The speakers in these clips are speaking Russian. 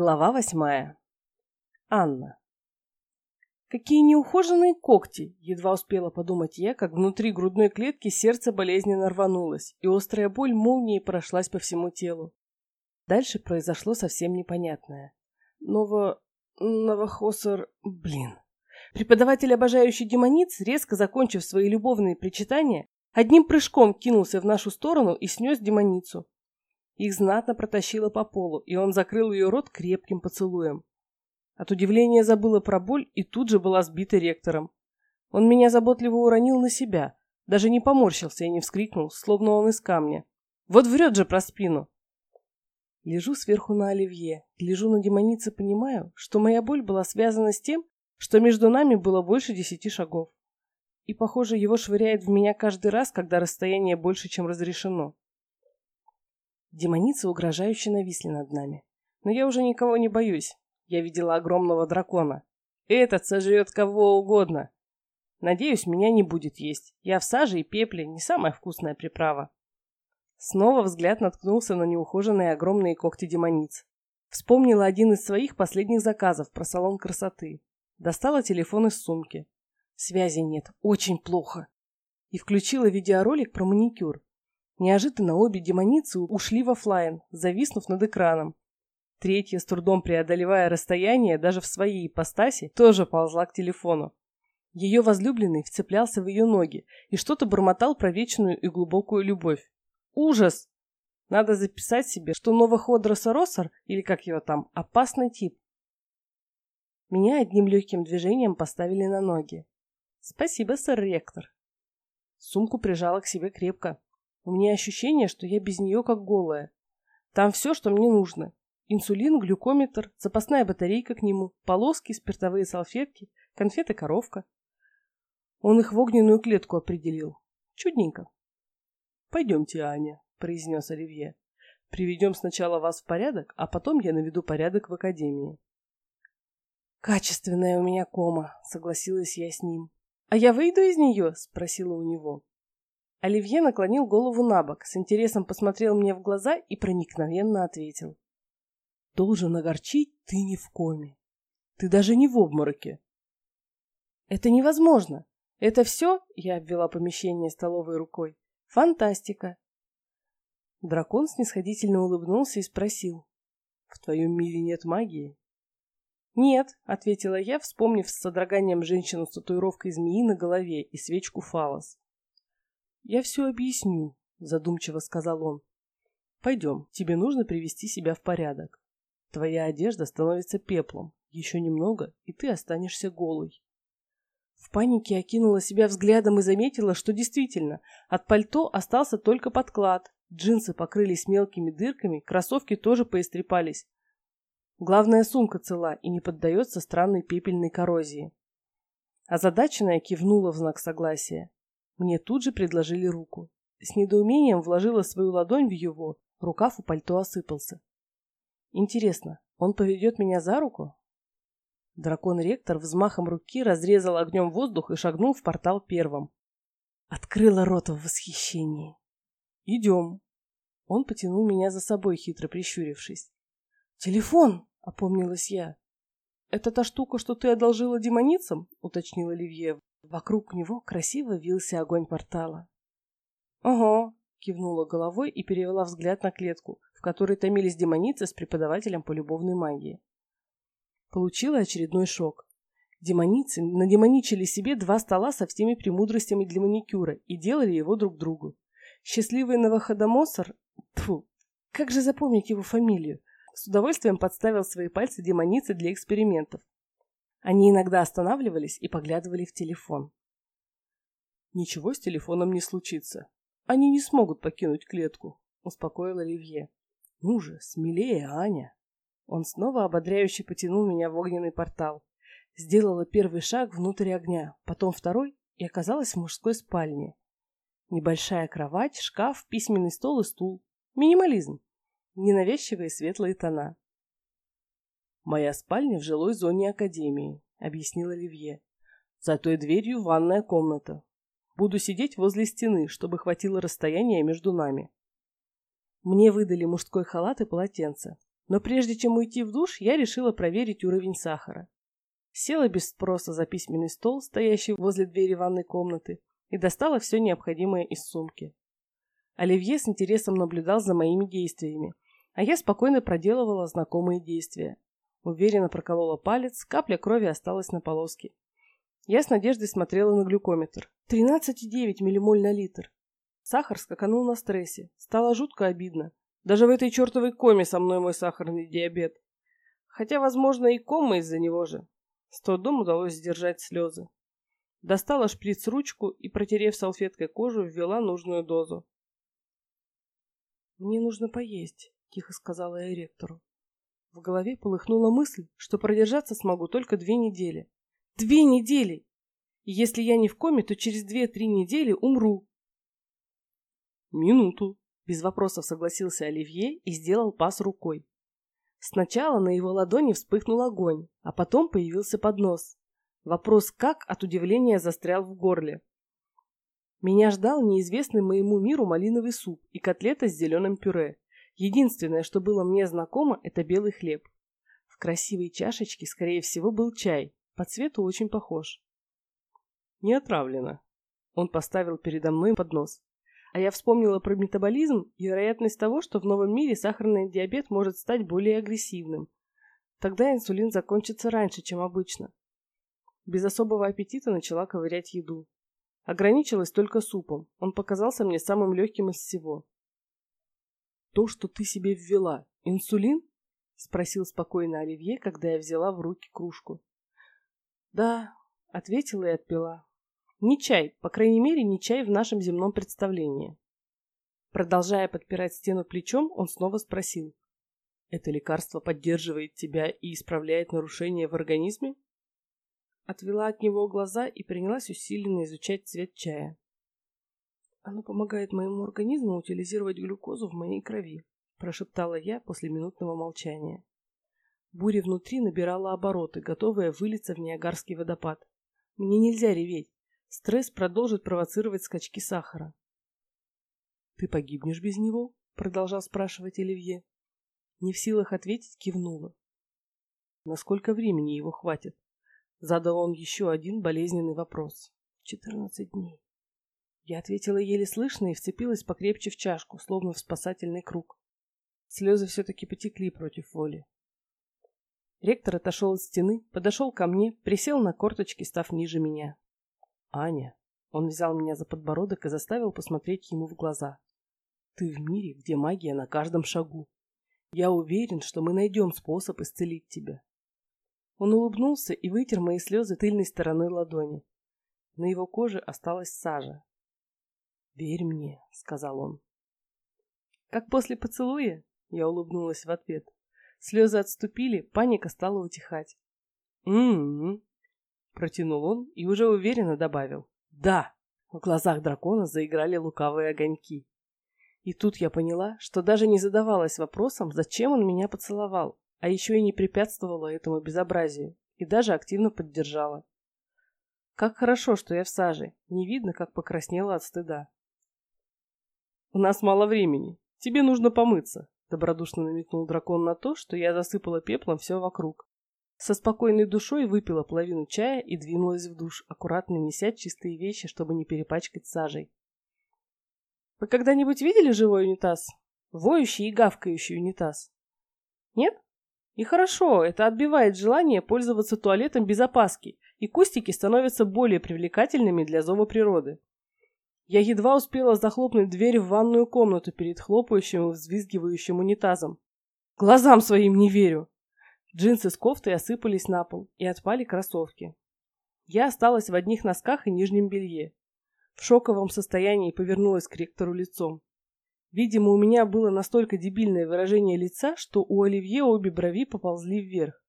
Глава восьмая. Анна. Какие неухоженные когти, едва успела подумать я, как внутри грудной клетки сердце болезненно рванулось, и острая боль молнией прошлась по всему телу. Дальше произошло совсем непонятное. Ново... Новохосор... Блин. Преподаватель, обожающий демониц, резко закончив свои любовные причитания, одним прыжком кинулся в нашу сторону и снес демоницу. Их знатно протащило по полу, и он закрыл ее рот крепким поцелуем. От удивления забыла про боль и тут же была сбита ректором. Он меня заботливо уронил на себя, даже не поморщился и не вскрикнул, словно он из камня. Вот врет же про спину. Лежу сверху на оливье, лежу на демонице, понимаю, что моя боль была связана с тем, что между нами было больше десяти шагов. И, похоже, его швыряет в меня каждый раз, когда расстояние больше, чем разрешено. Демоницы угрожающе нависли над нами. Но я уже никого не боюсь. Я видела огромного дракона. Этот сожрет кого угодно. Надеюсь, меня не будет есть. Я в саже и пепле не самая вкусная приправа. Снова взгляд наткнулся на неухоженные огромные когти демониц. Вспомнила один из своих последних заказов про салон красоты. Достала телефон из сумки. Связи нет, очень плохо. И включила видеоролик про маникюр. Неожиданно обе демоницы ушли в офлайн, зависнув над экраном. Третья, с трудом преодолевая расстояние, даже в своей ипостаси, тоже ползла к телефону. Ее возлюбленный вцеплялся в ее ноги и что-то бормотал про вечную и глубокую любовь. Ужас! Надо записать себе, что Новоходроса Россор, или как его там, опасный тип. Меня одним легким движением поставили на ноги. Спасибо, сэр ректор. Сумку прижала к себе крепко. У меня ощущение, что я без нее как голая. Там все, что мне нужно. Инсулин, глюкометр, запасная батарейка к нему, полоски, спиртовые салфетки, конфеты-коровка. Он их в огненную клетку определил. Чудненько. «Пойдемте, Аня», — произнес Оливье. «Приведем сначала вас в порядок, а потом я наведу порядок в академии». «Качественная у меня кома», — согласилась я с ним. «А я выйду из нее?» — спросила у него. Оливье наклонил голову на бок, с интересом посмотрел мне в глаза и проникновенно ответил. «Должен огорчить, ты не в коме. Ты даже не в обмороке». «Это невозможно. Это все, — я обвела помещение столовой рукой, — фантастика». Дракон снисходительно улыбнулся и спросил. «В твоем мире нет магии?» «Нет», — ответила я, вспомнив с содроганием женщину с татуировкой змеи на голове и свечку фалос. «Я все объясню», — задумчиво сказал он. «Пойдем, тебе нужно привести себя в порядок. Твоя одежда становится пеплом. Еще немного, и ты останешься голой». В панике окинула себя взглядом и заметила, что действительно, от пальто остался только подклад, джинсы покрылись мелкими дырками, кроссовки тоже поистрепались. Главная сумка цела и не поддается странной пепельной коррозии. Озадаченная кивнула в знак согласия. Мне тут же предложили руку. С недоумением вложила свою ладонь в его, рукав у пальто осыпался. Интересно, он поведет меня за руку? Дракон-ректор взмахом руки разрезал огнем воздух и шагнул в портал первым. Открыла рот в восхищении. «Идем». Он потянул меня за собой, хитро прищурившись. «Телефон!» — опомнилась я. «Это та штука, что ты одолжила демоницам?» — уточнил Оливье, Вокруг него красиво вился огонь портала. «Ого!» — кивнула головой и перевела взгляд на клетку, в которой томились демоницы с преподавателем по любовной магии. Получила очередной шок. Демоницы надемоничили себе два стола со всеми премудростями для маникюра и делали его друг другу. Счастливый Новоходомосор, тьфу, как же запомнить его фамилию, с удовольствием подставил свои пальцы демоницы для экспериментов. Они иногда останавливались и поглядывали в телефон. «Ничего с телефоном не случится. Они не смогут покинуть клетку», — успокоил Оливье. «Ну же, смелее, Аня!» Он снова ободряюще потянул меня в огненный портал. Сделала первый шаг внутрь огня, потом второй и оказалась в мужской спальне. Небольшая кровать, шкаф, письменный стол и стул. Минимализм. Ненавязчивые светлые тона. «Моя спальня в жилой зоне Академии», — объяснил Оливье. «За той дверью ванная комната. Буду сидеть возле стены, чтобы хватило расстояния между нами». Мне выдали мужской халат и полотенце. Но прежде чем уйти в душ, я решила проверить уровень сахара. Села без спроса за письменный стол, стоящий возле двери ванной комнаты, и достала все необходимое из сумки. Оливье с интересом наблюдал за моими действиями, а я спокойно проделывала знакомые действия. Уверенно проколола палец, капля крови осталась на полоске. Я с надеждой смотрела на глюкометр. 13,9 миллимоль на литр. Сахар скаканул на стрессе. Стало жутко обидно. Даже в этой чертовой коме со мной мой сахарный диабет. Хотя, возможно, и кома из-за него же. С трудом удалось сдержать слезы. Достала шприц-ручку и, протерев салфеткой кожу, ввела нужную дозу. «Мне нужно поесть», — тихо сказала я ректору. В голове полыхнула мысль, что продержаться смогу только две недели. Две недели! И если я не в коме, то через две-три недели умру. Минуту, без вопросов согласился Оливье и сделал пас рукой. Сначала на его ладони вспыхнул огонь, а потом появился поднос. Вопрос «как» от удивления застрял в горле. Меня ждал неизвестный моему миру малиновый суп и котлета с зеленым пюре. Единственное, что было мне знакомо, это белый хлеб. В красивой чашечке, скорее всего, был чай. По цвету очень похож. Не отравлено. Он поставил передо мной поднос. А я вспомнила про метаболизм и вероятность того, что в новом мире сахарный диабет может стать более агрессивным. Тогда инсулин закончится раньше, чем обычно. Без особого аппетита начала ковырять еду. Ограничилась только супом. Он показался мне самым легким из всего. «То, что ты себе ввела, инсулин?» — спросил спокойно Оливье, когда я взяла в руки кружку. «Да», — ответила и отпила. Не чай, по крайней мере, не чай в нашем земном представлении. Продолжая подпирать стену плечом, он снова спросил. «Это лекарство поддерживает тебя и исправляет нарушения в организме?» Отвела от него глаза и принялась усиленно изучать цвет чая. «Оно помогает моему организму утилизировать глюкозу в моей крови», прошептала я после минутного молчания. Буря внутри набирала обороты, готовая вылиться в Ниагарский водопад. Мне нельзя реветь. Стресс продолжит провоцировать скачки сахара. «Ты погибнешь без него?» — продолжал спрашивать Оливье. Не в силах ответить, кивнула. «Насколько времени его хватит?» Задал он еще один болезненный вопрос. «Четырнадцать дней». Я ответила еле слышно и вцепилась покрепче в чашку, словно в спасательный круг. Слезы все-таки потекли против воли. Ректор отошел от стены, подошел ко мне, присел на корточки, став ниже меня. Аня. Он взял меня за подбородок и заставил посмотреть ему в глаза. Ты в мире, где магия на каждом шагу. Я уверен, что мы найдем способ исцелить тебя. Он улыбнулся и вытер мои слезы тыльной стороной ладони. На его коже осталась сажа. «Верь мне», — сказал он. «Как после поцелуя?» — я улыбнулась в ответ. Слезы отступили, паника стала утихать. «М-м-м», Протянул он и уже уверенно добавил. Да! В глазах дракона заиграли лукавые огоньки. И тут я поняла, что даже не задавалась вопросом, зачем он меня поцеловал, а еще и не препятствовала этому безобразию, и даже активно поддержала. Как хорошо, что я в саже, не видно, как покраснела от стыда. «У нас мало времени, тебе нужно помыться», — добродушно намекнул дракон на то, что я засыпала пеплом все вокруг. Со спокойной душой выпила половину чая и двинулась в душ, аккуратно неся чистые вещи, чтобы не перепачкать сажей. Вы когда-нибудь видели живой унитаз? Воющий и гавкающий унитаз? Нет? И хорошо, это отбивает желание пользоваться туалетом без опаски, и кустики становятся более привлекательными для зова природы. Я едва успела захлопнуть дверь в ванную комнату перед хлопающим и взвизгивающим унитазом. Глазам своим не верю. Джинсы с кофтой осыпались на пол, и отпали кроссовки. Я осталась в одних носках и нижнем белье. В шоковом состоянии повернулась к ректору лицом. Видимо, у меня было настолько дебильное выражение лица, что у Оливье обе брови поползли вверх.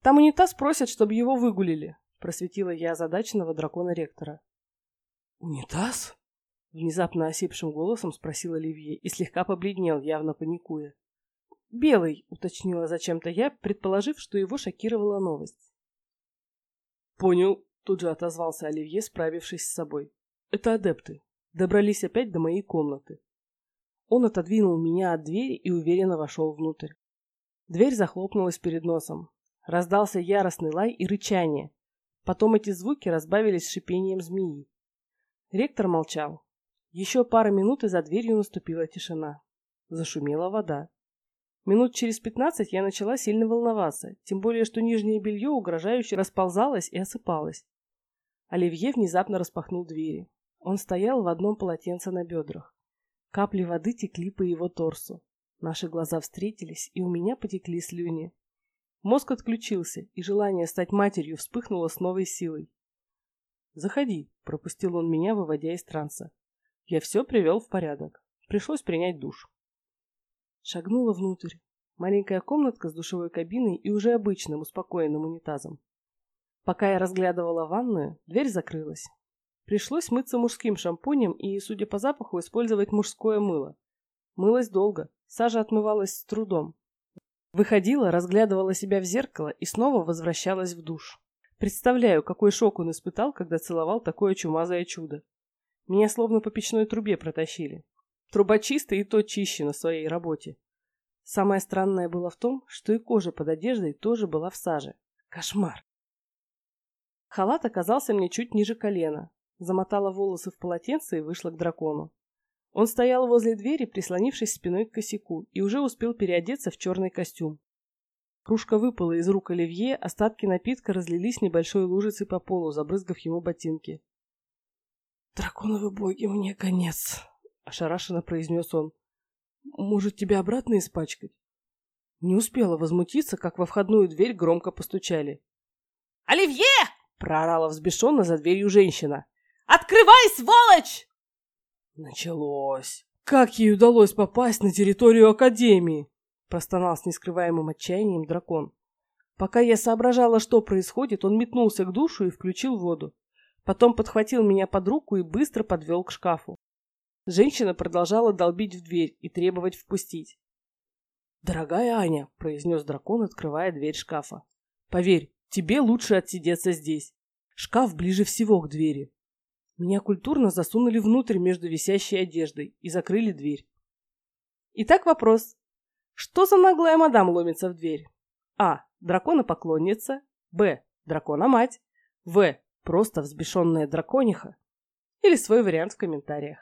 «Там унитаз просят, чтобы его выгулили», — просветила я озадаченного дракона ректора. «Унитаз?» — внезапно осипшим голосом спросил Оливье и слегка побледнел, явно паникуя. «Белый», — уточнила зачем-то я, предположив, что его шокировала новость. «Понял», — тут же отозвался Оливье, справившись с собой. «Это адепты. Добрались опять до моей комнаты». Он отодвинул меня от двери и уверенно вошел внутрь. Дверь захлопнулась перед носом. Раздался яростный лай и рычание. Потом эти звуки разбавились шипением змеи. Ректор молчал. Еще пара минут, и за дверью наступила тишина. Зашумела вода. Минут через пятнадцать я начала сильно волноваться, тем более, что нижнее белье угрожающе расползалось и осыпалось. Оливье внезапно распахнул двери. Он стоял в одном полотенце на бедрах. Капли воды текли по его торсу. Наши глаза встретились, и у меня потекли слюни. Мозг отключился, и желание стать матерью вспыхнуло с новой силой. «Заходи», — пропустил он меня, выводя из транса. Я все привел в порядок. Пришлось принять душ. Шагнула внутрь. Маленькая комнатка с душевой кабиной и уже обычным успокоенным унитазом. Пока я разглядывала ванную, дверь закрылась. Пришлось мыться мужским шампунем и, судя по запаху, использовать мужское мыло. Мылась долго, сажа отмывалась с трудом. Выходила, разглядывала себя в зеркало и снова возвращалась в душ. Представляю, какой шок он испытал, когда целовал такое чумазое чудо. Меня словно по печной трубе протащили. Труба чистая и то чище на своей работе. Самое странное было в том, что и кожа под одеждой тоже была в саже. Кошмар. Халат оказался мне чуть ниже колена. Замотала волосы в полотенце и вышла к дракону. Он стоял возле двери, прислонившись спиной к косяку, и уже успел переодеться в черный костюм. Кружка выпала из рук Оливье, остатки напитка разлились небольшой лужицей по полу, забрызгав ему ботинки. «Драконовы боги, мне конец!» — ошарашенно произнес он. «Может, тебя обратно испачкать?» Не успела возмутиться, как во входную дверь громко постучали. «Оливье!» — проорала взбешенно за дверью женщина. «Открывай, сволочь!» Началось. Как ей удалось попасть на территорию Академии? Простонал с нескрываемым отчаянием дракон. Пока я соображала, что происходит, он метнулся к душу и включил воду. Потом подхватил меня под руку и быстро подвел к шкафу. Женщина продолжала долбить в дверь и требовать впустить. «Дорогая Аня», — произнес дракон, открывая дверь шкафа, — «поверь, тебе лучше отсидеться здесь. Шкаф ближе всего к двери. Меня культурно засунули внутрь между висящей одеждой и закрыли дверь. Итак, вопрос. Что за наглая мадам ломится в дверь? А. Дракона-поклонница. Б. Дракона-мать. В. Просто взбешенная дракониха? Или свой вариант в комментариях.